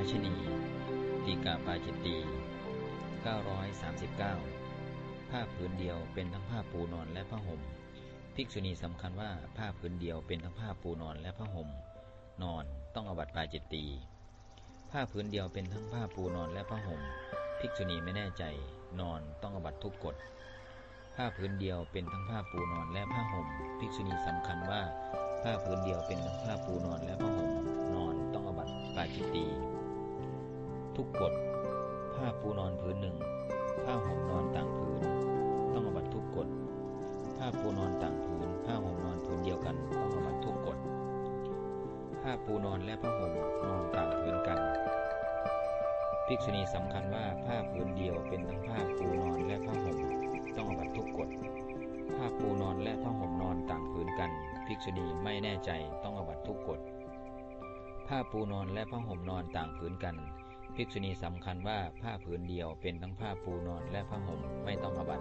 าชนีติกาปาจิตตี939 ผ้าผืนเดียวเป็นทั้งผ้าปูนอนและผ้าห่ม ภิกษุณีสำคัญว่าผ้าผืนเดียวเป็นทั้งผ้าปูนอนและผ้าห่ม นอนต้องอบัติปาจิตตีผ้าผืนเดียวเป็นทั้งผ้าปูนอนและผ้าห่ม ภิกษุณีไม่แน่ใจ นอนต้องอบัติทุกกฎ ผ้าผืนเดียวเป็นทั้งผ้าปูนอนและผ้าห่ม ภิกษุณีสำคัญว่าผ้าผืนเดียวเป็นทั้งผ้าปูนอนและผ้าห่ม นอนต้องอบัติปาจิตตี ทุกกฎผ้าปูนอนผืนหนึ่ง ผ้าห่มนอนต่างผืน ต้องอบัตทุกกฎผ้าปูนอนต่างผืน ผ้าห่มนอนผืนเดียวกันต้องอบัตทุกกฎผ้าปูนอนและผ้าห่มนอนต่างผืนกัน ภิกษุณีสำคัญว่าผ้าผืนเดียวเป็นทั้งผ้าปูนอนและผ้าห่มต้องอบัตทุกกฎผ้าปูนอนและผ้าห่มนอนต่างผืนกัน ภิกษุณีไม่แน่ใจต้องอบัตทุกกฎผ้าปูนอนและผ้าห่มนอนต่างผืนกัน ภิกษุณีสำคัญว่าผ้าผืนเดียวเป็นทั้งผ้าปูนอนและผ้าห่มไม่ต้องอบัต